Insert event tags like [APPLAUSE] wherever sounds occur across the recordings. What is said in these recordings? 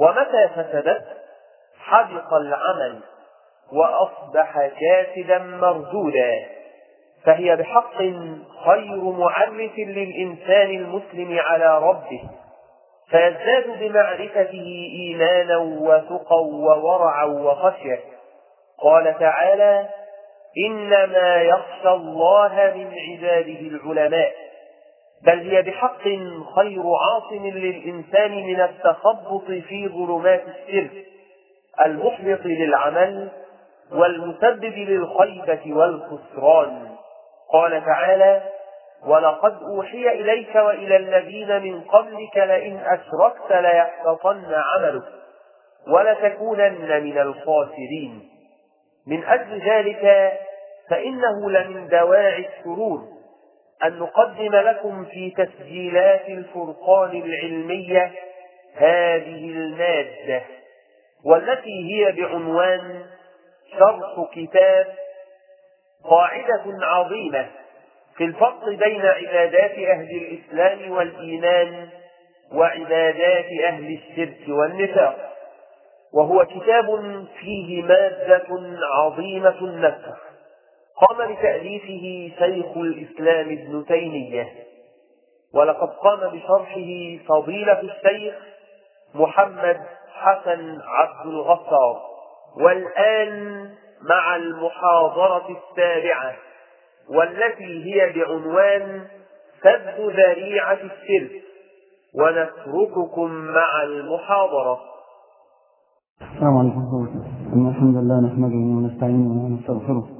ومتى فسدت؟ حبط العمل وأصبح كاسدا مردودا. فهي بحق خير معرف للإنسان المسلم على ربه. فيزداد بمعرفته إيمانا وثقا وورعا وخشية. قال تعالى إنما يخشى الله من عباده العلماء. بل هي بحق خير عاصم للإنسان من التخبط في ظلمات الشرك المحبط للعمل والمسبب للخيبة والخسران. قال تعالى ولقد أوحي إليك وإلى الذين من قبلك لئن أشركت ليحبطن عملك ولتكونن من الخاسرين. من أجل ذلك فإنه لمن دواعي السرور أن نقدم لكم في تسجيلات الفرقان العلمية هذه المادة والتي هي بعنوان شرح كتاب قاعدة عظيمة في الفرق بين عبادات أهل الإسلام والإيمان وعبادات أهل الشرك والنفاق. وهو كتاب فيه مادة عظيمة النفع قام بتأليفه شيخ الإسلام ابن تيمية ولقد قام بشرحه فضيلة الشيخ محمد حسن عبد الغفار. والآن مع المحاضرة السابعة والتي هي بعنوان سد ذريعة الشرك ونترككم مع المحاضرة. السلام عليكم. ورحمة الله الحمد لله نحمده ونستعينه ونستغفره.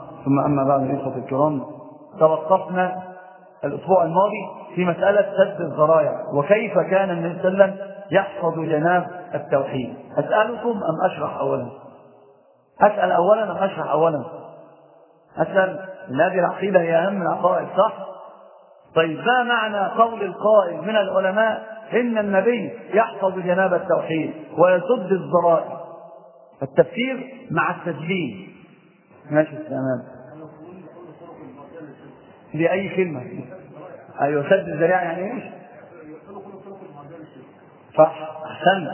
ثم أما بعد الإخوة الكرام توقفنا الأسبوع الماضي في مسألة سد الذرائع وكيف كان النبي صلى الله عليه وسلم يحفظ جناب التوحيد؟ أسألكم أم أشرح أولا؟ أسأل أولا أم أشرح أولا؟ أسأل إن هذه العقيدة هي أهم العقائد صح؟ طيب ما معنى قول القائل من العلماء إن النبي يحفظ جناب التوحيد ويسد الذرائع التفسير مع التسجيل ماشي تمام بأي كلمة أيوة سد الذريعة يعني إيش؟ صح أحسن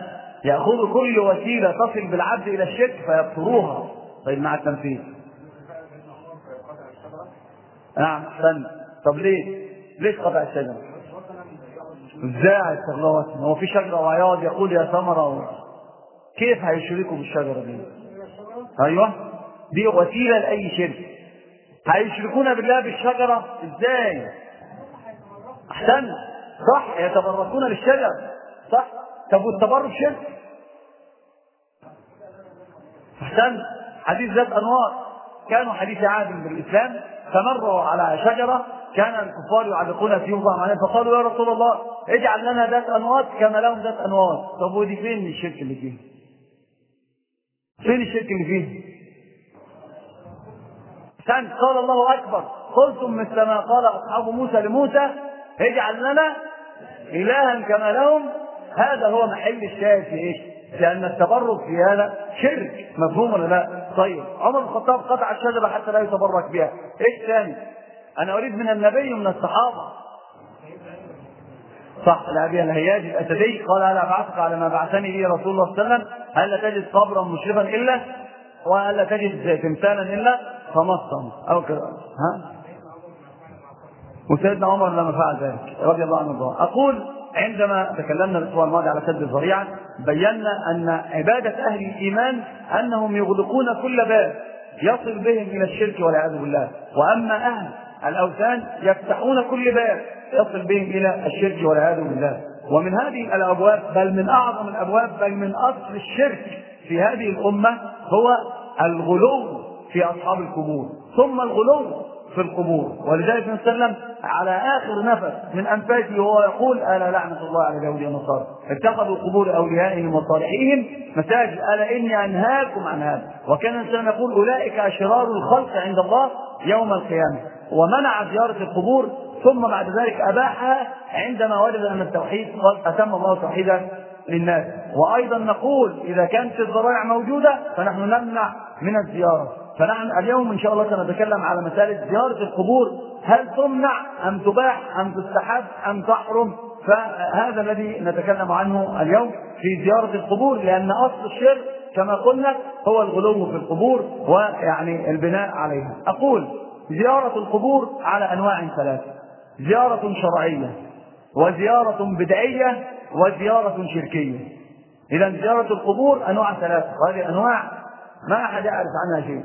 يأخذ كل وسيلة تصل بالعبد إلى الشرك فيبصروها طيب مع التنفيذ نعم أحسن طب ليه؟ ليش قطع الشجرة؟ إزاي استغلوت؟ هو في شجرة وعياض يقول يا ثمرة و... كيف هيشركوا بالشجرة دي؟ أيوه دي وسيلة لأي شرك هيشركون بالله بالشجرة؟ إزاي؟ أحسن. صح. يتبركون بالشجر. صح. طب والتبرك شرك؟ أحسن. حديث ذات أنوار. كانوا حديث عهد بالإسلام. فمروا على شجرة. كان الكفار يعلقون في يوضع عليهم فقالوا يا رسول الله اجعل لنا ذات أنوار كما لهم ذات أنوار. طب ودي فين الشرك اللي فيه؟ فين الشرك اللي فيه؟ كان قال الله أكبر. قلتم مثل ما قال أصحاب موسى لموسى اجعل لنا إلها كما لهم. هذا هو محل الشاهد في إيش؟ لأن التبرك في هذا شرك. مفهوم ولا لا؟ طيب. عمر بن الخطاب قطع الشجرة حتى لا يتبرك بها. إيش ثاني؟ أنا أريد من النبي ومن الصحابة. صح. لأبي الهياج الأسدي قال هل أبعثك على ما بعثني به رسول الله صلى الله عليه وسلم. هل لا تجد قبرا مشرفا إلا؟ وهل لا تجد تمثالا إلا؟ فمصا أو كذا ها؟ وسيدنا عمر لما فعل ذلك رضي الله عنه وارضاه. أقول عندما تكلمنا الأسبوع الماضي على سد الذريعة بينا أن عبادة أهل الإيمان أنهم يغلقون كل باب يصل بهم إلى الشرك والعياذ بالله. وأما أهل الأوثان يفتحون كل باب يصل بهم إلى الشرك والعياذ بالله. ومن هذه الأبواب بل من أعظم الأبواب بل من أصل الشرك في هذه الأمة هو الغلو في أصحاب القبور ثم الغلو في القبور. ولذلك صلى الله عليه وسلم على آخر نفس من أنفاسه وهو يقول ألا لعنة الله على اليهود والنصارى؟ اتخذوا قبور أوليائهم وصالحيهم؟ مساجد. ألا إني أنهاكم عن هذا. وكان الانسان يقول أولئك أشرار الخلق عند الله يوم القيامة. ومنع زيارة القبور ثم بعد ذلك اباحها عندما وجد أن التوحيد قد أتم الله توحيدا للناس. وأيضا نقول إذا كانت الذرائع موجودة فنحن نمنع من الزيارة. فنحن اليوم إن شاء الله سنتكلم على مسألة زيارة القبور. هل تمنع أم تباح أم تستحب أم تحرم؟ فهذا الذي نتكلم عنه اليوم في زيارة القبور لأن أصل الشرك كما قلنا هو الغلو في القبور ويعني البناء عليها. أقول زيارة القبور على أنواع ثلاثة. زيارة شرعية وزيارة بدعية وزيارة شركية. إذا زيارة القبور أنواع ثلاثة. وهذه أنواع ما أحد يعرف عنها شيء.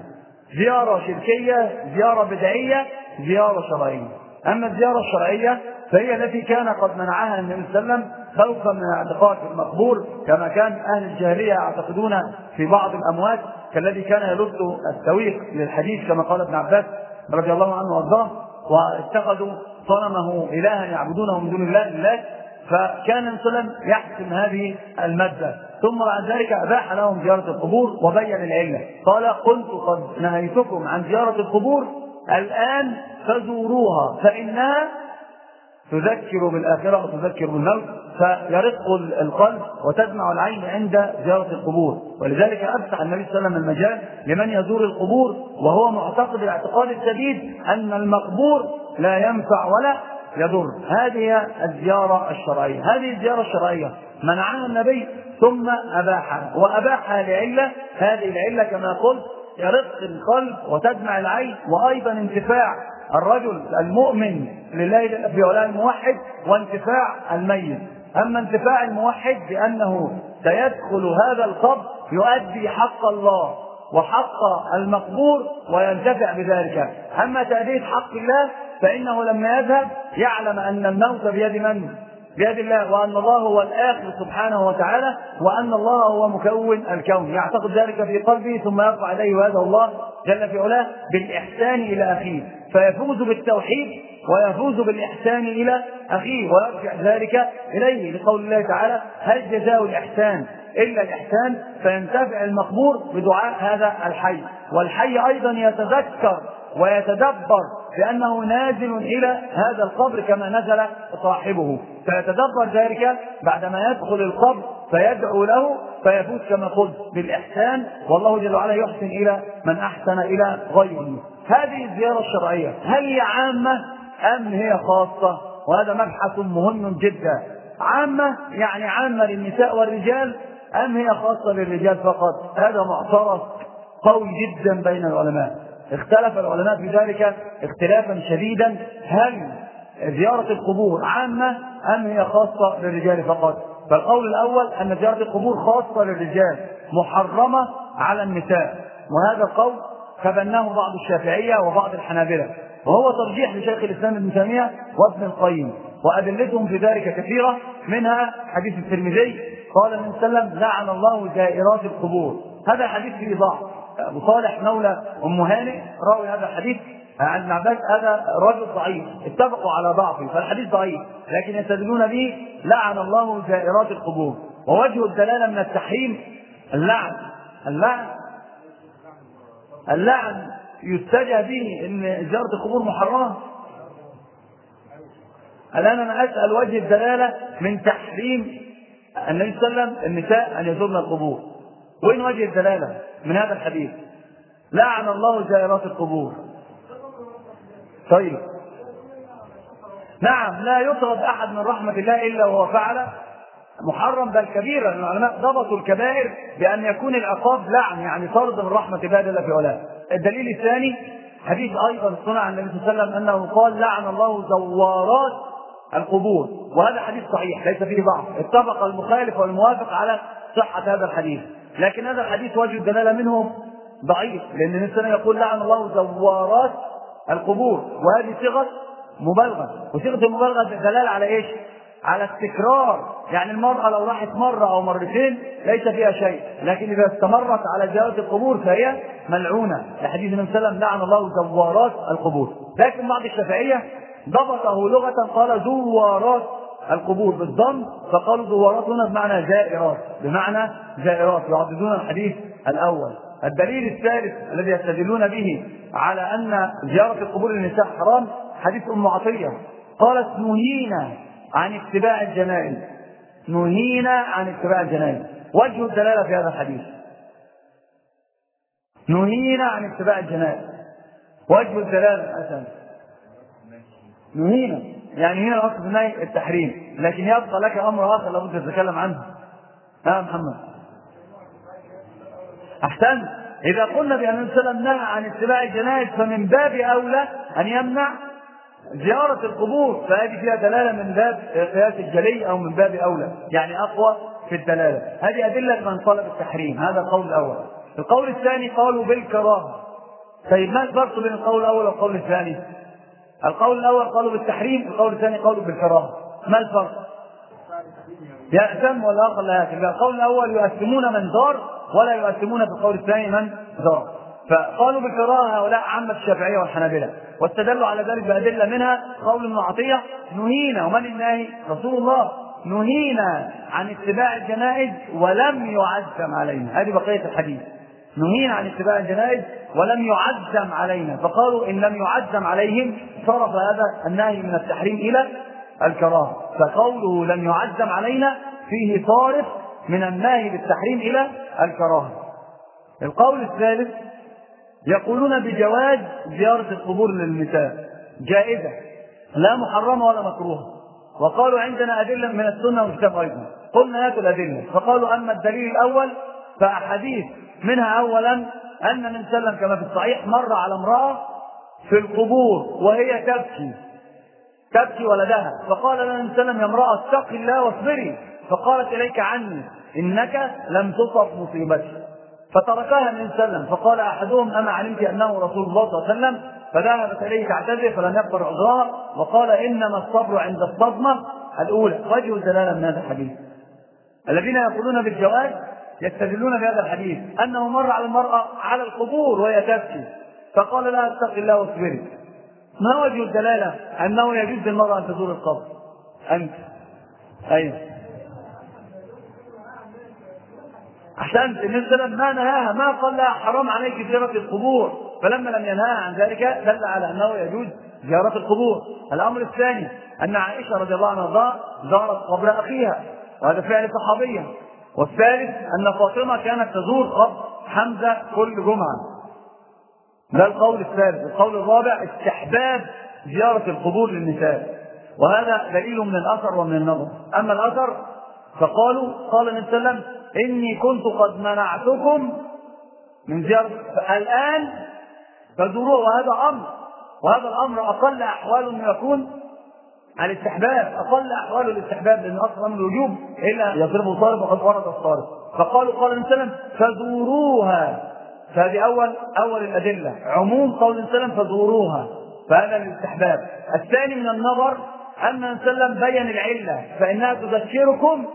زيارة شركية زيارة بدعية زيارة شرعية. أما الزيارة الشرعية فهي التي كان قد منعها النبي صلى الله عليه وسلم خوفا من الاعتقاد في المقبور كما كان أهل الجاهلية يعتقدون في بعض الأموات كالذي كان يلد السويق للحديث كما قال ابن عباس رضي الله عنه وأرضاه واتخذوا صنمه إلها يعبدونه من دون الله لله فكان النبي يحسم هذه المادة. ثم بعد ذلك أباح لهم زيارة القبور وبين العلة. قال كنت قد نهيتكم عن زيارة القبور الآن فزوروها فإنها تذكر بالآخرة وتذكر بالموت فيرق القلب وتدمع العين عند زيارة القبور. ولذلك أفتح النبي صلى الله عليه وسلم المجال لمن يزور القبور وهو معتقد الاعتقاد الشديد أن المقبور لا ينفع ولا يضر. هذه الزيارة الشرعية. هذه الزيارة الشرعية منعها النبي ثم أباحها. وأباحها لعلة. هذه العلة كما قلت يرق القلب وتدمع العين. وأيضا انتفاع الرجل المؤمن لله في ولاء الموحد وانتفاع الميت. أما انتفاع الموحد بأنه سيدخل هذا القبر يؤدي حق الله وحق المقبور وينتفع بذلك. أما تأدية حق الله فإنه لما يذهب يعلم أن الموت بيد من؟ بيد الله وأن الله هو الآخر سبحانه وتعالى وأن الله هو مكون الكون. يعتقد ذلك في قلبه ثم يرفع إليه وهذا الله جل في علاه بالإحسان إلى أخيه. فيفوز بالتوحيد ويفوز بالإحسان إلى أخيه ويرجع ذلك إليه لقول الله تعالى هل جزاء الإحسان إلا الإحسان؟ فينتفع المقبور بدعاء هذا الحي. والحي أيضا يتذكر ويتدبر بأنه نازل إلى هذا القبر كما نزل صاحبه. فيتدبر ذلك بعدما يدخل القبر فيدعو له فيفوز كما قلت بالإحسان. والله جل وعلا يحسن إلى من أحسن إلى غيره. هذه الزيارة الشرعية هل هي عامة أم هي خاصة؟ وهذا مبحث مهم جدا. عامة يعني عامة للنساء والرجال أم هي خاصة للرجال فقط؟ هذا معترض قوي جدا بين العلماء. اختلف العلماء في ذلك اختلافا شديدا. هل زيارة القبور عامة أم هي خاصة للرجال فقط؟ فالقول الأول أن زيارة القبور خاصة للرجال محرمة على النساء. وهذا القول تبناه بعض الشافعية وبعض الحنابلة. وهو ترجيح لشيخ الإسلام ابن تيمية وابن القيم. وأدلتهم في ذلك كثيرة. منها حديث الترمذي قال النبي صلى الله عليه وسلم لعن الله زائرات القبور. هذا الحديث فيه ضعف أبو صالح مولى أم هانئ راوي هذا الحديث عن ابن عباس هذا رجل ضعيف اتفقوا على ضعفه فالحديث ضعيف لكن يستدلون به لعن الله زائرات القبور ووجه الدلالة من التحريم اللعن اللعن اللعن يتجه به إن زيارة القبور محرمة. الآن أنا أسأل وجه الدلالة من تحريم النبي صلى الله عليه وسلم النساء أن يزورن القبور. وين وجه الدلالة من هذا الحديث؟ لعن الله زائرات القبور. طيب. نعم لا يطرد أحد من رحمة الله إلا وهو فعل محرم بل كبيرا. العلماء ضبطوا الكبائر بأن يكون العقاب لعن يعني طرد من رحمة الله جل في علاه. الدليل الثاني حديث أيضا صنع عن النبي صلى الله عليه وسلم أنه قال لعن الله زوارات القبور. وهذا حديث صحيح ليس فيه ضعف. اتفق المخالف والموافق على صحة هذا الحديث. لكن هذا الحديث وجه الدلالة منه ضعيف عليه وسلم يقول لعن الله زوارات القبور وهذه صيغة مبالغة. وصيغة المبالغة دلالة على إيش؟ على التكرار يعني المرأة لو راحت مرة أو مرتين ليس فيها شيء لكن إذا استمرت على زيارة القبور فهي ملعونة. لحديث النبي صلى الله عليه وسلم لعن الله زوارات القبور. لكن بعض الشافعية ضبطه لغة قال زوارات القبور بالضم فقالوا زوارات هنا بمعنى زائرات بمعنى زائرات يعددون الحديث الأول. الدليل الثالث الذي يستدلون به على أن زيارة القبور للنساء حرام حديث أم عطية. قالت نهينا عن اتباع الجنائز. نهينا عن اتباع الجنائز. وجه الدلالة في هذا الحديث. نهينا عن اتباع الجنائز. وجه الدلالة أساسا نهينا. يعني هنا الأصل في التحريم. لكن يبقى لك أمر آخر لابد تتكلم عنه. ها محمد؟ أحسنت إذا قلنا بأن وسلم نهى عن اتباع الجنائز فمن باب أولى أن يمنع زيارة القبور. فهذه فيها دلالة من باب قياس الجلي أو من باب أولى. يعني أقوى في الدلالة. هذه أدلة من طلب التحريم. هذا القول الأول. القول الثاني قالوا بالكراهة طيب ما الفرق بين القول الأول والقول الثاني؟ القول الأول قالوا بالتحريم القول الثاني قالوا بالكراهة ما الفرق؟ يأثم والآخر لا يأثم القول الأول يؤثمون من زار ولا يؤثمون في القول الثاني من زار فقالوا بالكراهه هؤلاء عامة الشافعية والحنابلة. واستدلوا على ذلك بأدلة منها قول ابن عطية نهينا ومن الناهي رسول الله. نهينا عن اتباع الجنائز ولم يعزم علينا. هذه بقية الحديث. نهينا عن اتباع الجنائز ولم يعزم علينا. فقالوا إن لم يعزم عليهم صرف هذا النهي من التحريم إلى الكراهة. فقوله لم يعزم علينا فيه صارف من النهي بالتحريم إلى الكراهة. القول الثالث يقولون بجواز زيارة القبور للنساء. جائزة. لا محرمة ولا مكروهة. وقالوا عندنا أدلة من السنة والكتاب أيضا. قلنا هاتوا الأدلة. فقالوا أما الدليل الأول فأحاديث منها أولا أن من سلم كما في الصحيح مر على امرأة في القبور وهي تبكي. تبكي ولدها. فقال لنا النبي صلى الله عليه وسلم يا امرأة اتق الله واصبري. فقالت إليك عني. إنك لم تصب مصيبتي. فتركها النبي صلى الله عليه وسلم. فقال أحدهم أما علمت أنه رسول الله صلى الله عليه وسلم؟ فذهبت إليه تعتذر فلم يقبل عذرها. وقال إنما الصبر عند الصدمة الأولى. وجه الدلاله من هذا الحديث. الذين يقولون بالجواز يستدلون بهذا الحديث أنه مر على المرأة على القبور وهي تبكي. فقال لها أتق الله واصبري. ما وجه الدلالة أنه يجوز للمرأة أن تزور القبر؟ أنت. أيوه احسنت النبي صلى ما نهاها ما قال لها حرام عليك زيارة القبور. فلما لم ينهاها عن ذلك دل على أنه يجوز زيارة القبور. الأمر الثاني أن عائشة رضي الله عنها زارت قبر أخيها. وهذا فعل صحابية. والثالث أن فاطمة كانت تزور قبر حمزة كل جمعة. ده القول الثالث. القول الرابع استحباب زيارة القبور للنساء. وهذا دليل من الأثر ومن النظر. أما الأثر فقالوا قال النبي صلى الله عليه وسلم إني كنت قد منعتكم من زيارة. الآن فزوروه وهذا أمر. وهذا الأمر أقل أحواله أنه يكون الاستحباب أقل أحواله الاستحباب لأن أصلا من الوجوب إلا يضربه صارف وقد ورد الصارف فقالوا قال النبي صلى الله عليه وسلم فزوروها. فهذه أول أول الأدلة. عموم قول النبي صلى الله عليه وسلم فزوروها. فهذا الاستحباب. الثاني من النظر أن النبي صلى الله عليه وسلم بين العلة فإنها تذكركم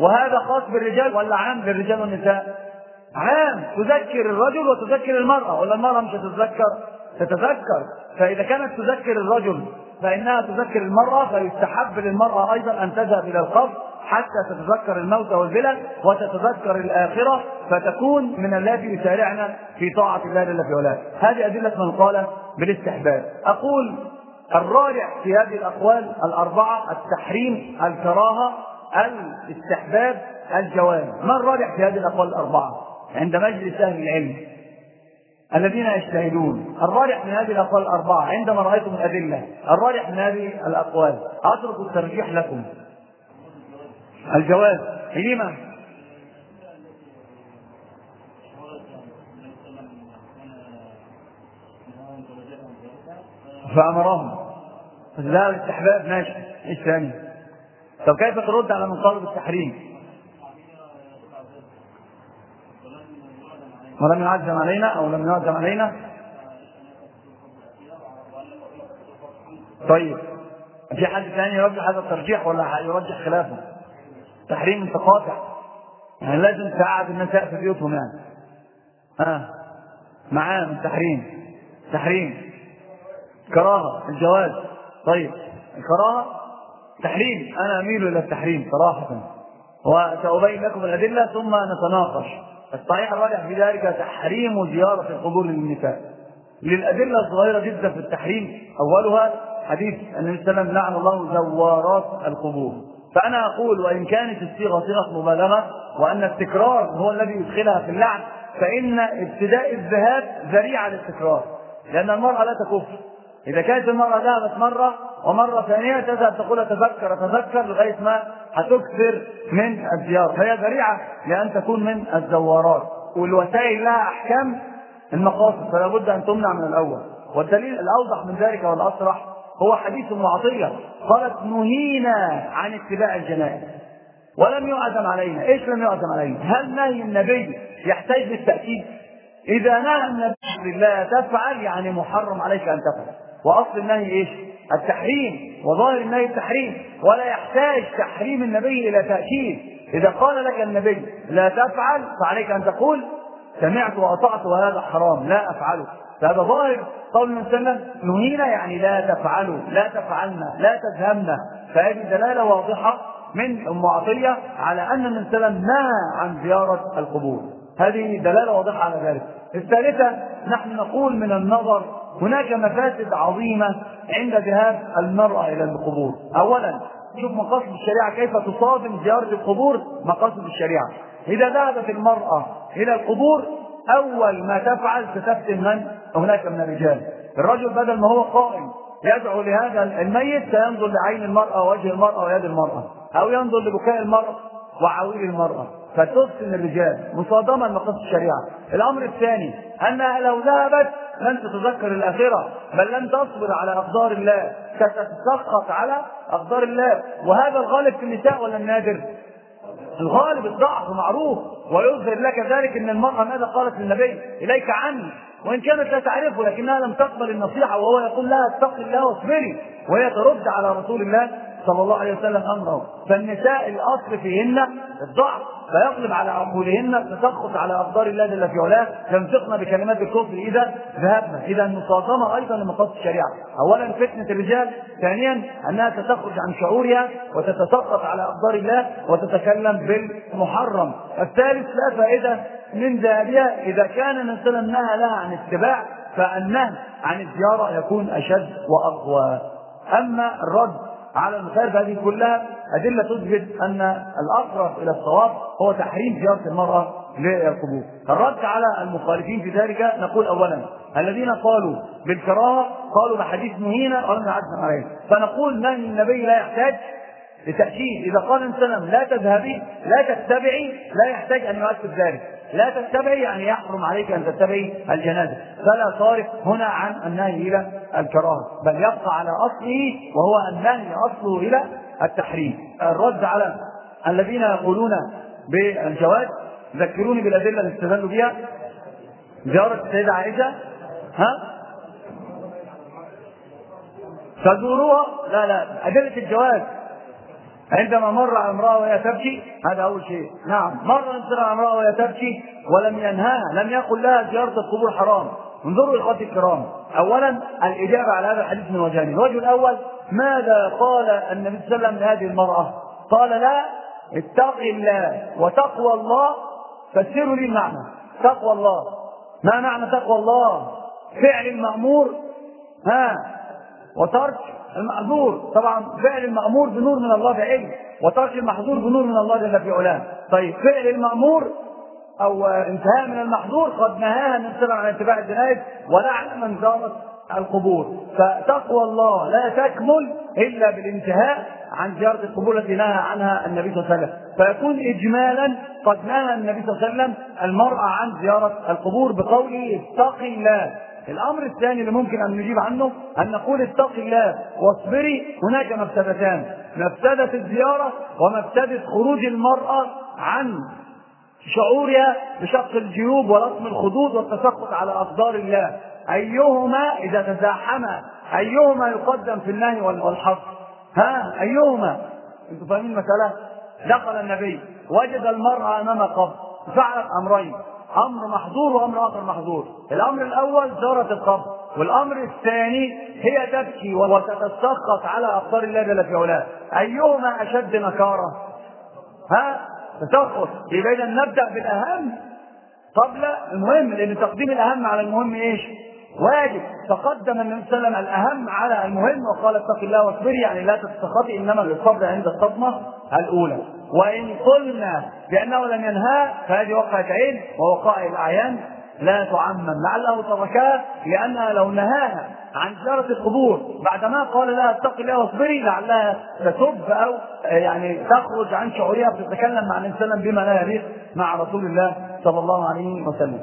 وهذا خاص بالرجال ولا عام بالرجال والنساء؟ عام. تذكر الرجل وتذكر المرأة. ولا المرأة مش هتتذكر؟ تتذكر. فإذا كانت تذكر الرجل فإنها تذكر المرأة فيستحب للمرأة أيضا أن تذهب إلى القبر حتى تتذكر الموت والبلى وتتذكر الآخرة فتكون من التي يسارعن في طاعة الله جل في علاه. هذه أدلة من قال بالاستحباب. أقول الراجع في هذه الأقوال الأربعة التحريم الكراهة الاستحباب الجواز ما الراجح في هذه الأقوال الأربعة عند مجلس أهل العلم الذين يجتهدون. الراجح من هذه الأقوال الأربعة عندما رأيتم الأدلة الراجح من هذه الأقوال أترك الترجيح لكم. الجواز. لما فأمرهم. لا الاستحباب ماشي. إيش ثاني؟ طب كيف ترد على من طالب التحريم ولم يعزم علينا أو لم يعزم علينا؟ طيب. في حد ثاني يرجح هذا الترجيح ولا يرجح خلافه؟ تحريم متقاطع. يعني لازم تقعد النساء في بيوتهم يعني. ها آه. معاه من تحريم تحريم. كراهة. الجواز. طيب. الكراهة؟ تحريم. أنا أميل إلى التحريم صراحة. وسأبين لكم الأدلة ثم نتناقش. الصحيح الراجح في ذلك تحريم زيارة القبور للنساء. للأدلة الصغيرة جدا في التحريم أولها حديث النبي صلى الله عليه وسلم لعن الله زوارات القبور. فأنا أقول وإن كانت الصيغة صيغة مبالغة وأن التكرار هو الذي يدخلها في اللعن فإن ابتداء الذهاب ذريعة للتكرار لأن المرأة لا تكفر إذا كانت المرأة ذهبت مرة ومرة ثانية تذهب تقول أتذكر أتذكر لغاية ما هتكثر من الزيارة. فهي ذريعة لأن تكون من الزوارات. والوسائل لها أحكام المقاصد فلا بد أن تمنع من الأول. والدليل الأوضح من ذلك والأصرح هو حديث ام عطية. قالت نهينا عن اتباع الجنائز. ولم يعزم علينا. إيش لم يعزم علينا؟ هل نهي النبي يحتاج للتأكيد؟ إذا نهى النبي لا تفعل يعني محرم عليك أن تفعل. وأصل النهي إيش؟ التحريم. وظاهر النهي التحريم. ولا يحتاج تحريم النبي إلى تأكيد. إذا قال لك النبي لا تفعل فعليك أن تقول سمعت وأطعت وهذا حرام. لا أفعله فهذا ظاهر. قول النبي صلى الله عليه وسلم نهينا يعني لا تفعلوا لا تفعلنا لا تذهبنا فهذه دلالة واضحة من أم عطية على أن النبي صلى الله عليه وسلم نهى عن زيارة القبور. هذه دلالة واضحة على ذلك. الثالثة نحن نقول من النظر هناك مفاسد عظيمة عند ذهاب المرأة إلى القبور. أولا شوف مقاصد الشريعة كيف تصادم زيارة القبور مقاصد الشريعة. إذا ذهبت المرأة إلى القبور أول ما تفعل ستفتن من؟ هناك من الرجال. الرجل بدل ما هو قائم يدعو لهذا الميت سينظر لعين المرأة ووجه المرأة ويد المرأة أو ينظر لبكاء المرأة وعويل المرأة. فتفتن الرجال مصادمة لمقاصد الشريعة. الأمر الثاني أنها لو ذهبت لن تتذكر الآخرة بل لن تصبر على أقدار الله. ستتسخط على أقدار الله. وهذا الغالب في النساء ولا النادر؟ الغالب الضعف معروف ويظهر لك ذلك إن المرأة ماذا قالت للنبي؟ إليك عني. وإن كانت لا تعرفه لكنها لم تقبل النصيحة وهو يقول لها اتق الله واصبري. وهي ترد على رسول الله صلى الله عليه وسلم أمره. فالنساء الأصل فيهن الضعف فيغلب على عقولهن التسخط على أقدار الله جل في علاه. ينطقن بكلمات الكفر. إذا ذهبنا إذا المصادمة أيضا لمقاصد الشريعة. أولا فتنة الرجال ثانيا أنها تخرج عن شعورها وتتسخط على أقدار الله وتتكلم بالمحرم. الثالث لا فائدة من ذهابها إذا كان وسلم نهى لها عن اتباع فالنهي عن الزيارة يكون أشد وأقوى. أما الرد على المخالفة هذه كلها أدلة تثبت أن الأقرب إلى الصواب هو تحريم زيارة المرأة للقبور. الرد على المخالفين في ذلك نقول أولا الذين قالوا بالكراهة قالوا بحديث نهينا ولم يعزم عليه. فنقول نهي النبي لا يحتاج لتأكيد؟ إذا قال النبي لا تذهبي لا تتبعي لا يحتاج أن يؤكد ذلك. لا تتبعي يعني يحرم عليك أن تتبعي الجنازة. فلا صارف هنا عن النهي إلى الكراهة بل يبقى على أصله وهو النهي أصله إلى التحريم. الرد على الذين يقولون بالجواز ذكروني بالأدلة اللي استدلوا بها زيارة السيدة عائشة ها؟ فزوروها لا لا. أدلة الجواز. عندما مر امرأة وهي تبكي هذا أول شيء. نعم مر على امرأة وهي تبكي ولم ينهاها لم يقل لها زيارة القبور حرام. انظروا إخوتي الكرام أولا الإجابة على هذا الحديث من وجهين. الوجه الأول ماذا قال النبي صلى الله عليه وسلم لهذه المرأة؟ قال لا اتق الله وتقوى الله فسروا لي المعنى. تقوى الله. ما معنى تقوى الله؟ فعل المأمور ها وترك المأذور طبعا فعل المأمور بنور من الله بعلم وترك المحظور بنور من الله جل في علاه. طيب فعل المأمور أو انتهاء من المحظور قد نهاها عليه وسلم عن اتباع الجنائز ولعن من زارت القبور. فتقوى الله لا تكمل إلا بالانتهاء عن زيارة القبور التي نهى عنها النبي صلى الله عليه وسلم. فيكون اجمالا قد نهى النبي صلى الله عليه وسلم المرأة عن زيارة القبور بقوله اتق الله. الأمر الثاني اللي ممكن أن نجيب عنه أن نقول اتق الله واصبري هناك مفسدتان مفسده الزيارة ومفسده خروج المرأة عن شعورها بشق الجيوب ورسم الخدود والتسقط على أقدار الله. أيهما إذا تزاحما أيهما يقدم في النهي والحظ؟ ها؟ أيهما؟ أنتم فاهمين المسألة؟ دخل النبي وجد المرأة أمام قبر فعلت أمرين. أمر محظور وأمر آخر محظور. الأمر الأول زارت القبر والأمر الثاني هي تبكي وتتسخط على اقدار الله جل في علاه. أيهما أشد نكاره ها؟ تسخط. يبقى اذا نبدأ بالأهم قبل المهم لأن تقديم الأهم على المهم إيش؟ واجب. تقدم النبي صلى الله عليه وسلم الأهم على المهم وقال اتق الله واصبري يعني لا تتسخطي إنما للصبر عند الصدمة الأولى. وإن قلنا بأنه لم ينهى فهذه وقعة عين ووقائع الأعيان لا تعمم. لعله تركها لأنها لو نهاها عن زيارة القبور بعدما قال لها اتق الله واصبري لعلها تسب أو يعني تخرج عن شعورها بتتكلم مع وسلم بما لا يليق مع رسول الله صلى الله عليه وسلم.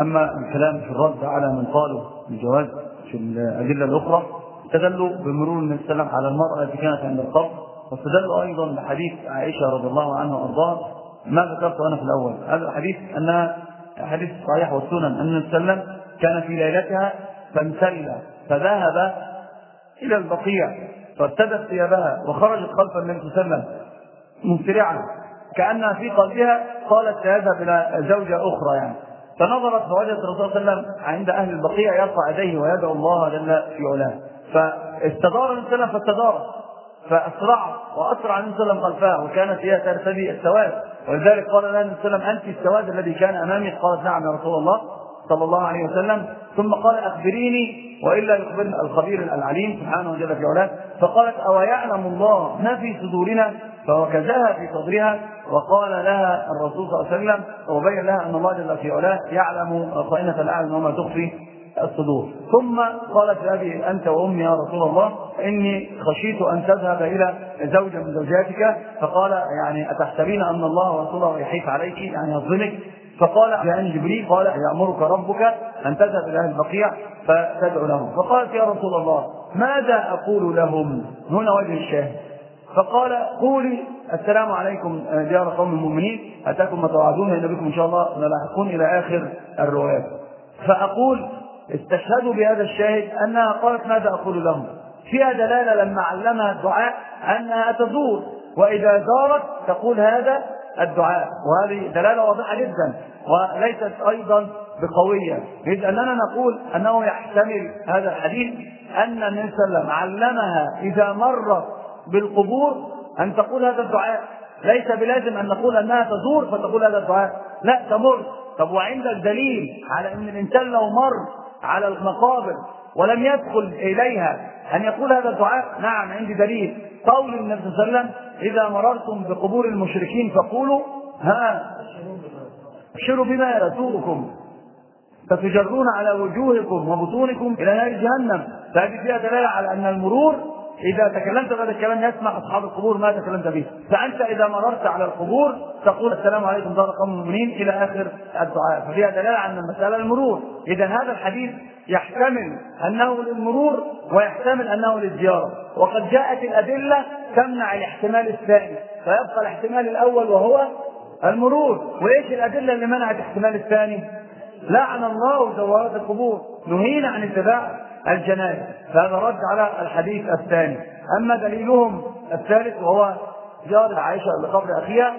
أما الكلام في الرد على من قالوا بالجواز في الأدلة الأخرى استدلوا بمرور النبي صلى الله عليه وسلم على المرأة التي كانت عند القبر واستدلوا أيضا بحديث عائشة رضي الله عنها وأرضاها. ما ذكرت أنا في الأول؟ هذا الحديث أنها حديث صحيح والسنن أن النبي صلى الله عليه وسلم كان في ليلتها فامتل فذهب إلى البقيع فارتدت ثيابها وخرجت خلف النبي صلى الله عليه وسلم مسرعه كأنها في قلبها قالت سيذهب إلى زوجة أخرى يعني. فنظرت فوجدت الرسول صلى الله عليه وسلم عند أهل البقيع يرفع يديه ويدعو الله جل في علاه. فاستدار النبي صلى فاستدار. فأسرع وأسرع النبي صلى الله عليه وسلم خلفها وكانت هي ترتدي السواد. ولذلك قال لها النبي صلى الله عليه وسلم أنت السواد الذي كان أمامي؟ قالت نعم يا رسول الله صلى الله عليه وسلم. ثم قال أخبريني وإلا يخبرني الخبير العليم سبحانه جل في علاه. فقالت أو يعلم الله ما في صدورنا؟ فوكزها في صدرها. وقال لها الرسول صلى الله عليه وسلم وبين لها أن الله جل في علاه يعلم خائنه الاعين وما تخفي الصدور. ثم قالت لأبي أنت وأمي يا رسول الله إني خشيت أن تذهب إلى زوجة من زوجاتك. فقال يعني أتحسبين أن الله ورسوله يحيف عليك يعني يظلمك؟ فقال يعني جبريل قال يأمرك ربك أن تذهب إلى أهل البقيع فتدعو لهم. فقالت يا رسول الله ماذا أقول لهم؟ هنا وجه الشاهد. فقال قولي السلام عليكم ديار قوم المؤمنين. أتاكم ما توعدون ان بكم إن شاء الله نلاحقون إلى آخر الروايات فأقول استشهدوا بهذا الشاهد أنها قالت ماذا أقول لهم؟ فيها دلالة لما علمها الدعاء أنها تزور. وإذا زارت تقول هذا الدعاء. وهذه دلالة واضحة جدا وليست أيضا بقوية. إذ أننا نقول أنه يحتمل هذا الحديث أن النبي صلى الله عليه وسلم علمها إذا مرت بالقبور أن تقول هذا الدعاء. ليس بلازم أن نقول أنها تزور فتقول هذا الدعاء. لا تمر. طب وعندك دليل على إن الإنسان لو مر على المقابر ولم يدخل إليها أن يقول هذا الدعاء؟ نعم عندي دليل. قول النبي صلى الله عليه وسلم إذا مررتم بقبور المشركين فقولوا ها أبشروا بما يسوءكم فتجرون على وجوهكم وبطونكم إلى نار جهنم. فهذه فيها دلالة على أن المرور إذا تكلمت بهذا الكلام يسمع أصحاب القبور ما تكلمت به، فأنت إذا مررت على القبور تقول السلام عليكم دار قوم المؤمنين إلى آخر الدعاء، ففيها دلالة على المسألة المرور، إذا هذا الحديث يحتمل أنه للمرور ويحتمل أنه للزيارة، وقد جاءت الأدلة تمنع الاحتمال الثاني، فيبقى الاحتمال الأول وهو المرور، وإيش الأدلة اللي منعت الاحتمال الثاني؟ لعن الله زوارات القبور، نهينا عن اتباع الجنائز. فهذا رد على الحديث الثاني. أما دليلهم الثالث وهو زيارة عائشة لقبر أخيها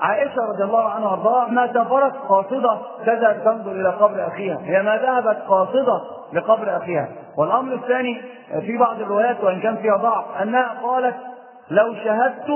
عائشة رضي الله عنها وأرضاها ما سافرت قاصدة تذهب تنظر إلى قبر أخيها. هي ما ذهبت قاصدة لقبر أخيها. والأمر الثاني في بعض الروايات وإن كان فيها ضعف أنها قالت لو شهدت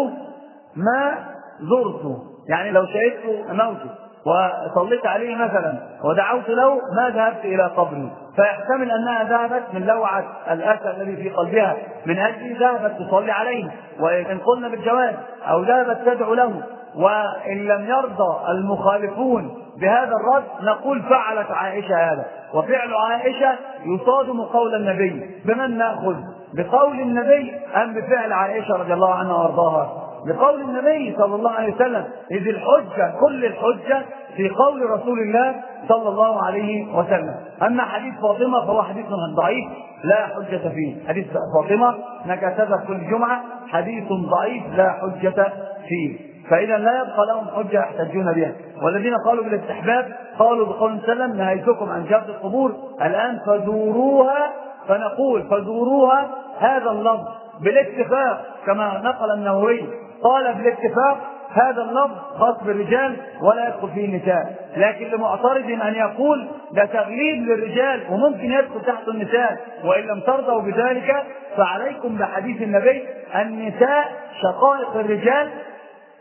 ما زرت. يعني لو شهدت موته وصليت عليه مثلا ودعوت له ما ذهبت إلى قبره فيحتمل أنها ذهبت من لوعة الاسى الذي في قلبها. من أجل ذهبت تصلي عليه. وإن قلنا بالجواز أو ذهبت تدعو له. وإن لم يرضى المخالفون بهذا الرد نقول فعلت عائشة هذا. وفعل عائشة يصادم قول النبي. بمن نأخذ؟ بقول النبي أم بفعل عائشة رضي الله عنها وأرضاها؟ بقول النبي صلى الله عليه وسلم إذ الحجة كل الحجة في قول رسول الله صلى الله عليه وسلم. أما حديث فاطمة فهو حديث ضعيف لا حجة فيه. حديث فاطمة نكتبه كل جمعة حديث ضعيف لا حجة فيه. فإذا لا يبقى لهم حجة يحتجون بها. والذين قالوا بالاستحباب قالوا بقول وسلم نهيتكم عن جبر القبور الآن فزوروها فنقول فزوروها هذا اللفظ بالاتفاق كما نقل النووي. قال بالاتفاق هذا اللفظ خاص بالرجال ولا يدخل فيه النساء. لكن لمعترض أن يقول ده تغليب للرجال وممكن يدخل تحت النساء وإن لم ترضوا بذلك فعليكم بحديث النبي النساء شقائق الرجال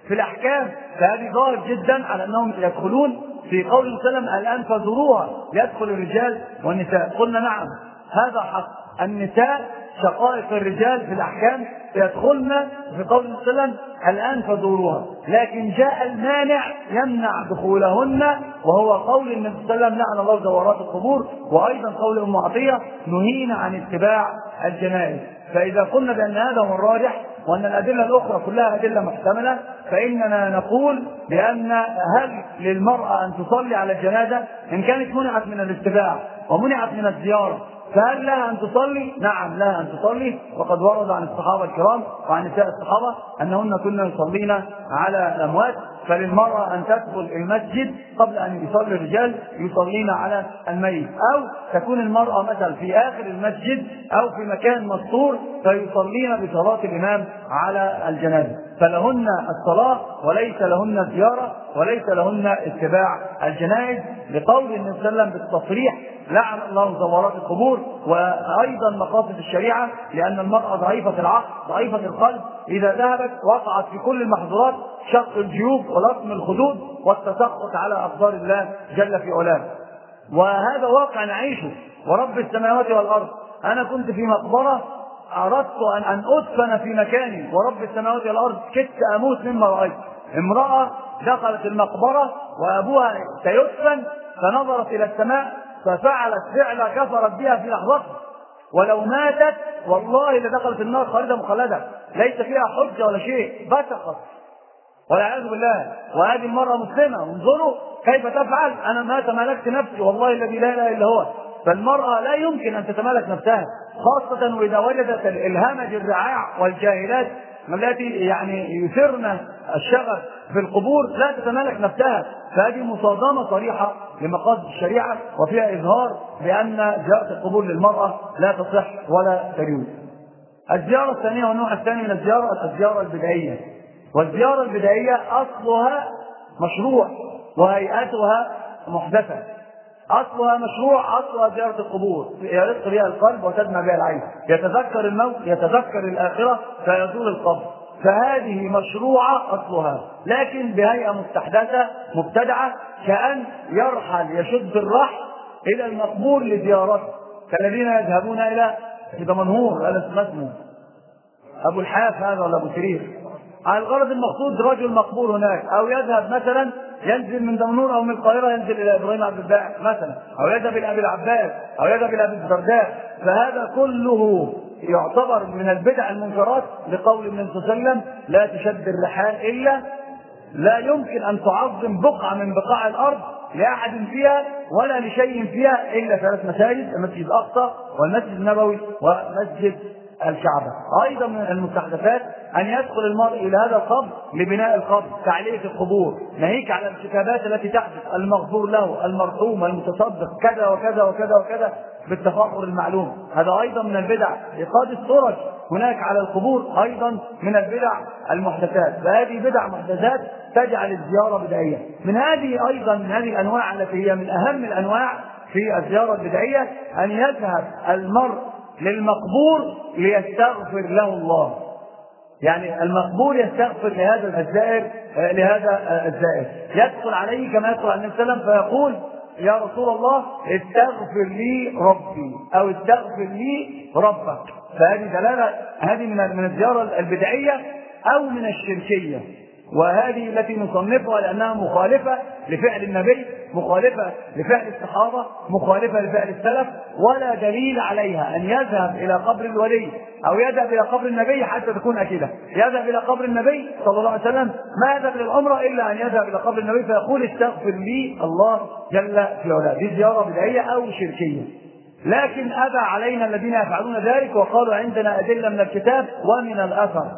في الأحكام. فهذه ظاهر جدا على أنهم يدخلون في قول وسلم الآن فزوروها يدخل الرجال والنساء. قلنا نعم هذا حق. النساء شقائق الرجال في الأحكام يدخلن في قول صلى الله عليه وسلم الآن فزوروها. لكن جاء المانع يمنع دخولهن وهو قول النبي صلى الله عليه وسلم لعن الله زوارات القبور. وأيضا قول أم عطية نهينا عن اتباع الجنائز. فإذا قلنا بأن هذا هو الراجح وأن الأدلة الأخرى كلها أدلة محتملة فإننا نقول بأن هل للمرأة أن تصلي على الجنازة؟ إن كانت منعت من الاتباع ومنعت من الزيارة فهل لها أن تصلي؟ نعم لها أن تصلي. وقد ورد عن الصحابة الكرام وعن نساء الصحابة أنهن كن يصلين على الأموات فللمرأة أن تدخل المسجد قبل أن يصلي الرجال يصلين على الميت. أو تكون المرأة مثلا في آخر المسجد أو في مكان مستور فيصلين بصلاة الإمام على الجنازة. فلهن الصلاة وليس لهن الزيارة وليس لهن اتباع الجنائز لقول النبي صلى الله عليه وسلم بالتصريح لعن الله زوارات القبور وأيضا مقاصد الشريعة لأن المرأة ضعيفة العقل ضعيفة القلب. إذا ذهبت وقعت في كل المحظورات شق الجيوب ولطم الخدود والتسخط على أقدار الله جل في علاه. وهذا واقع نعيشه. ورب السماوات والأرض أنا كنت في مقبرة أردت ان أن أدفن في مكاني. ورب السماوات والأرض كدت أموت مما رأيت. امرأة دخلت المقبرة وأبوها سيدفن فنظرت إلى السماء ففعلت فعل كفرت بها في لحظتها. ولو ماتت والله لدخلت النار خالدة مخلدة ليس فيها حجة ولا شيء بسقت والعياذ بالله. وهذه المرأة مسلمة. انظروا كيف تفعل. أنا ما تمالكت نفسي والله الذي لا إله إلا هو. فالمرأة لا يمكن أن تتمالك نفسها خاصة وإذا وجدت الهمج الرعاع والجاهلات التي يعني يثرن الشغف في القبور لا تتمالك نفسها فهذه مصادمة صريحة لمقاصد الشريعة وفيها إظهار بأن زيارة القبور للمرأة لا تصح ولا تجوز. الزيارة الثانية والنوع الثاني من الزيارة الزيارة البدائية. والزيارة البدائية أصلها مشروع وهيئتها محدثة. أصلها مشروع أصلها زيارة القبور. يرق بها القلب وتدمع بها العين. يتذكر الموت يتذكر الآخرة فيزول القبر. فهذه مشروعة أصلها. لكن بهيئة مستحدثة مبتدعة كأن يرحل يشد الرحل إلى المقبور لزيارته. كالذين يذهبون إلى إذا منهور هذا اسمه. أبو الحاف هذا ولا أبو سرير؟ على الغرض المقصود رجل مقبور هناك. أو يذهب مثلا ينزل من دمنهور أو من القاهرة ينزل إلى إبراهيم عبد الباعث مثلا أو يذهب إلى أبي العباس أو يذهب إلى أبي الدرداء. فهذا كله يعتبر من البدع المنكرات لقول النبي صلى الله عليه وسلم لا تشد الرحال إلا لا يمكن أن تعظم بقعة من بقاع الأرض لأحد فيها ولا لشيء فيها إلا ثلاث مساجد المسجد الأقصى والمسجد النبوي ومسجد الكعبة. أيضا من المستحدثات أن يدخل المرء إلى هذا القبر لبناء القبر تعليق القبور. ناهيك على الارتكابات التي تحدث المغفور له المرحوم المتصدق كذا وكذا وكذا وكذا بالتفاخر المعلوم. هذا أيضا من البدع. ايقاد السرج هناك على القبور أيضا من البدع المحدثات. فهذه بدع محدثات تجعل الزيارة بدعيه من هذه أيضا من هذه الأنواع التي هي من أهم الأنواع في الزيارة البدعيه أن يذهب المرء للمقبور ليستغفر له الله. يعني المقبور يستغفر لهذا الزائر لهذا الزائر. يدخل عليه كما يدخل عليه وسلم فيقول يا رسول الله استغفر لي ربي أو استغفر لي ربك. فهذه دلالة هذه من من الزياره البدعية أو من الشركية. وهذه التي نصنفها لأنها مخالفة لفعل النبي مخالفة لفعل الصحابة مخالفة لفعل السلف ولا دليل عليها أن يذهب إلى قبر الولي أو يذهب إلى قبر النبي حتى تكون اكيده يذهب إلى قبر النبي صلى الله عليه وسلم ما يذهب للعمره إلا أن يذهب إلى قبر النبي فيقول استغفر لي الله جل في علاه. دي زيارة بدعيه أو شركية. لكن أبى علينا الذين يفعلون ذلك وقالوا عندنا أدلة من الكتاب ومن الأثر.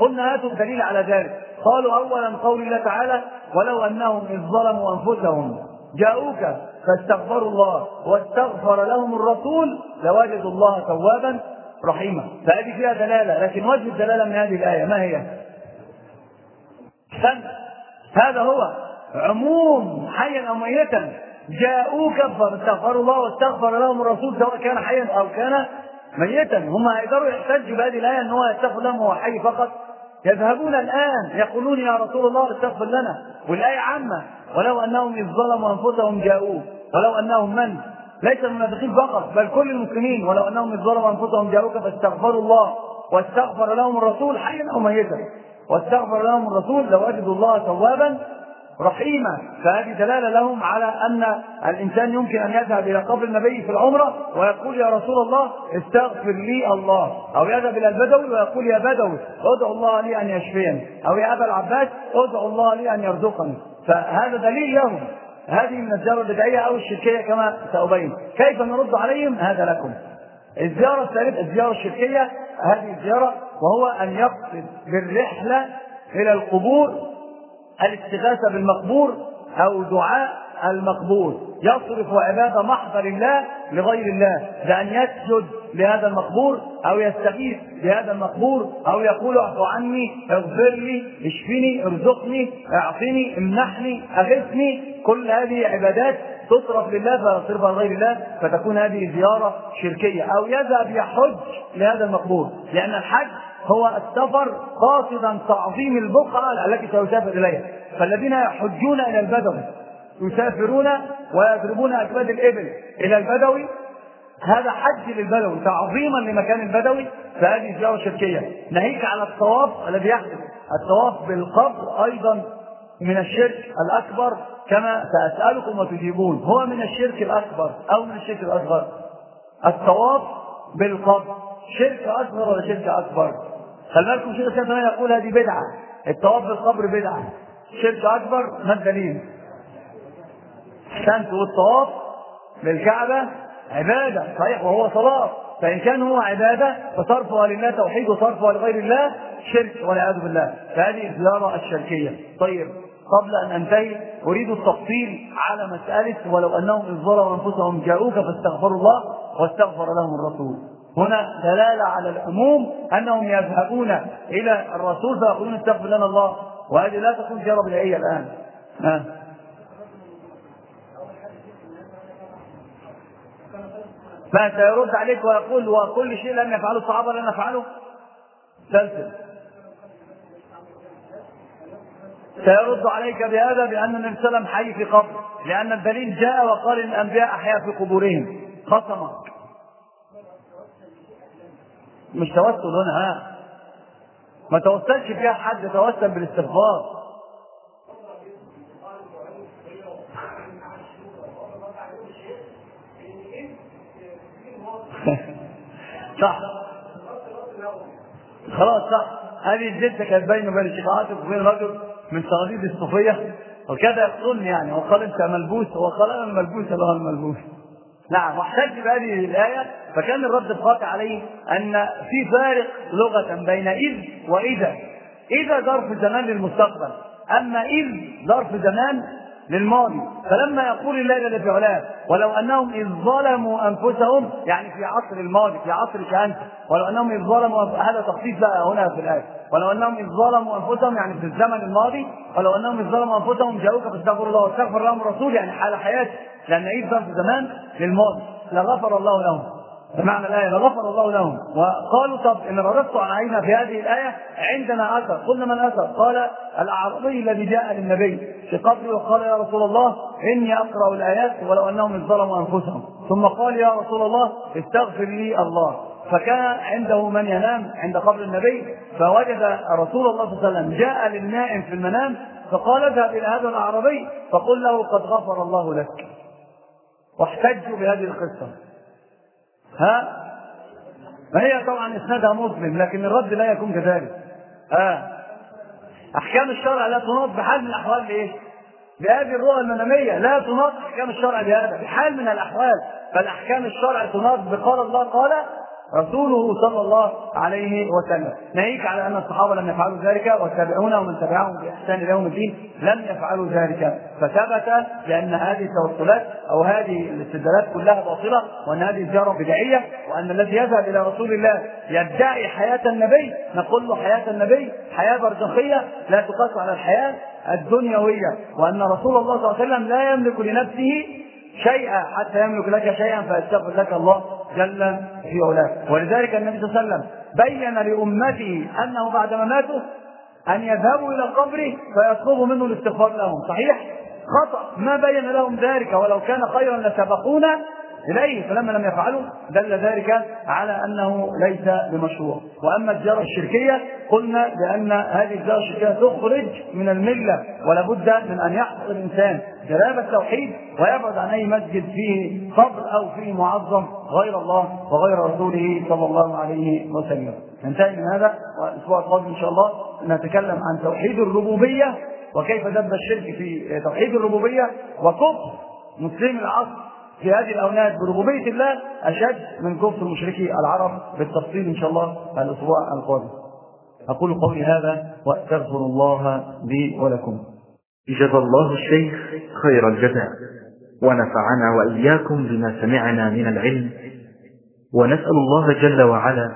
قلنا هاتوا الدليل على ذلك. قالوا اولا قول الله تعالى ولو أنهم إذ ظلموا أنفسهم جاءوك فاستغفروا الله واستغفر لهم الرسول لوجدوا الله توابا رحيما. فهذه فيها دلالة لكن وجه الدلالة من هذه الآية ما هي؟ هذا هو عموم حيا أو ميتا جاءوك فاستغفروا الله واستغفر لهم الرسول سواء كان حيا أو كان ميتا. هم هيقدروا يحتجوا بهذه الآية إن هو يستغفر لهم وهو حي فقط. يذهبون الآن يقولون يا رسول الله استغفر لنا والآية عامة. ولو أنهم اذ ظلموا أنفسهم جاءوه ولو أنهم من؟ ليس المنافقين فقط بل كل المسلمين. ولو أنهم اذ ظلموا أنفسهم جاءوك فاستغفروا الله واستغفر لهم الرسول حيا أو ميتا. واستغفر لهم الرسول لوجدوا الله توابا رحيما فهذه دلالة لهم على أن الإنسان يمكن أن يذهب إلى قبر النبي في العمرة ويقول يا رسول الله استغفر لي الله. أو يذهب إلى البدوي ويقول يا بدوي ادعو الله لي أن يشفيني. أو يا أبا العباس ادعو الله لي أن يرزقني. فهذا دليل لهم. هذه من الزيارة البدعية أو الشركية كما سأبين. كيف نرد عليهم؟ هذا لكم. الزيارة الثالثة الزيارة الشركية هذه الزيارة وهو أن يقصد بالرحلة إلى القبور الاستغاثة بالمقبور أو دعاء المقبور يصرف عبادة محضة لله لغير الله. بأن يسجد لهذا المقبور أو يستغيث بهذا المقبور أو يقول اعف عني اغفر لي اشفني ارزقني اعطني امنحني اغثني. كل هذه عبادات تصرف لله فيصرفها لغير الله فتكون هذه زيارة شركية. أو يذهب يحج لهذا المقبور. لأن الحج هو السفر قاصدا تعظيم البقعة التي سيسافر إليها. فالذين يحجون إلى البدوي يسافرون ويضربون أكباد الإبل إلى البدوي هذا حج للبدوي تعظيما لمكان البدوي فهذه زيارة شركية. ناهيك على الطواف الذي يحدث. الطواف بالقبر أيضا من الشرك الأكبر كما سأسألكم وتجيبون. هو من الشرك الأكبر أو من الشرك الأصغر؟ الطواف بالقبر. شرك أصغر ولا شرك أكبر؟ خلي بالكم شيخ الإسلام يقول هذه بدعة. الطواف بالقبر بدعة. شرك أكبر ما الدليل؟ أحسنت والطواف بالكعبة عبادة صحيح وهو صلاة فإن كان هو عبادة فصرفها لله توحيد وصرفها لغير الله شرك والعياذ بالله. فهذه الزيارة الشركية. طيب قبل أن أنتهي أريد التفصيل على مسألة ولو أنهم إذ ظلموا أنفسهم جاءوك فاستغفروا الله واستغفر لهم الرسول. هنا دلالة على العموم أنهم يذهبون إلى الرسول فيقولون استغفر لنا الله وهذه لا تكون زيارة بدعية الآن. آه. فسيرد عليك ويقول وكل شيء لم يفعله الصحابة لن نفعله سلسل. سيرد عليك بهذا بأن النبي صلى الله عليه وسلم حي في قبر لأن الدليل جاء وقال الأنبياء أحياء في قبورهم خصمك مش توسل هنا ها؟ ما توسلش فيها حد توسل بالاستغفار. [LAUGHS] صح. خلاص صح. هذه الجلسه كانت بيني وبين الشيخ عاطف وبين رجل من صناديد الصوفية وكاد يقتلني يعني. وقال أنت ملبوس. وقال أنا الملبوس اللي هو الملبوس. نعم واحتج بهذه الآية فكان الرد القاطع عليه أن في فارق لغة بين إذ وإذا. إذا ظرف زمان للمستقبل أما إذ ظرف زمان للماضي. فلما يقول الله جل في علاه ولو أنهم إذ ظلموا أنفسهم يعني في عصر الماضي في عصرك انت ولو أنهم إذ ظلموا هذا تخصيص بقى هنا في الآية. ولو أنهم إذ ظلموا أنفسهم يعني في الزمن الماضي. ولو أنهم إذ ظلموا أنفسهم جاءوك فاستغفروا الله واستغفر لهم الرسول يعني حال حياته لأن اذ ظرف زمان للماضي. لغفر الله لهم. بمعنى الآية لغفر الله لهم. وقالوا طب إن رددت علينا في هذه الآية عندنا أثر. قلنا من أثر قال الأعرابي الذي جاء للنبي في قبره وقال يا رسول الله إني أقرأ الآيات ولو أنهم ظلموا أنفسهم. ثم قال يا رسول الله استغفر لي الله. فكان عنده من ينام عند قبر النبي فوجد رسول الله صلى الله عليه وسلم جاء للنائم في المنام فقال اذهب إلى هذا الأعرابي فقل له قد غفر الله لك. واحتجوا بهذه القصة. ها؟ ما هي طبعا إسنادها مسلم لكن الرد لا يكون كذلك. ها أحكام الشرع لا تناط بحال من الأحوال بايه؟ بهذه الرؤى المنامية. لا تناط أحكام الشرع بهذا بحال من الأحوال. بل احكام الشرع تناط بقال الله قال رسوله صلى الله عليه وسلم. ناهيك على أن الصحابة لم يفعلوا ذلك والتابعون ومن تبعهم بإحسان إلى يوم الدين لم يفعلوا ذلك. فثبت بأن هذه التوصلات أو هذه الاستدلالات كلها باطلة وأن هذه زياره بدعية وأن الذي يذهب إلى رسول الله يدعي حياة النبي نقول له حياة النبي حياة برزخية لا تقاس على الحياة الدنيوية وأن رسول الله صلى الله عليه وسلم لا يملك لنفسه شيئا حتى يملك لك شيئا فيستغفر لك الله جل في علاه. ولذلك النبي صلى الله عليه وسلم بين لأمته أنه بعدما ماتوا أن يذهبوا إلى القبر فيطلبوا منه الاستغفار لهم. صحيح؟ خطأ. ما بين لهم ذلك ولو كان خيرا لسبقونا إليه فلما لم يفعلوا دل ذلك على أنه ليس بمشروع. وأما الزياره الشركية قلنا بأن هذه الزياره الشركية تخرج من الملة ولا بد من أن يحفظ الإنسان جلاب التوحيد ويبعد عن أي مسجد فيه قبر أو فيه معظم غير الله وغير رسوله صلى الله عليه وسلم. ننتهي من هذا والأسبوع القادم إن شاء الله نتكلم عن توحيد الربوبية وكيف دب الشرك في توحيد الربوبية وكفر مسلم العصر في هذه الأونات بربوبيه الله أشد من كفر مشركي العرب بالتفصيل إن شاء الله الأسبوع القادم. أقول قولي هذا وأستغفر الله لي ولكم. جزا الله الشيخ خير الجزاء ونفعنا وإياكم بما سمعنا من العلم ونسأل الله جل وعلا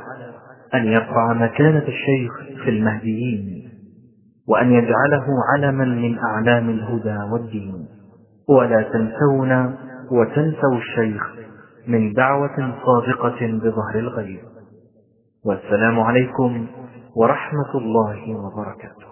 أن يرفع مكانة الشيخ في المهديين وأن يجعله علما من أعلام الهدى والدين ولا تنسونا وتنسوا الشيخ من دعوة صادقة بظهر الغيب. والسلام عليكم ورحمة الله وبركاته.